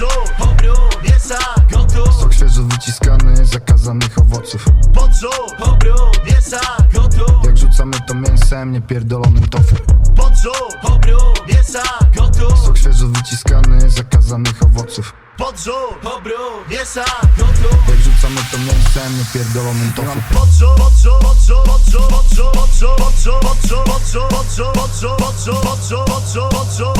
Podrzut, obrót, mięsa, gotów Sok świeżo wyciskany, zakazanych owoców Podrzut, obrót, mięsa, gotów Jak rzucamy to mięsem, niepierdolonym tofu Podrzut, obrót, mięsa, gotów Sok świeżo wyciskany, zakazanych owoców Podrzut, obrót, mięsa, gotów Jak rzucamy to mięsem, niepierdolonym tofu Podrzut, podrzut, podrzut, podrzut, podrzut, podrzut, podrzut, podrzut, podrzut, podrzut, podrzut, podrzut, podrzut,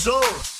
Zone.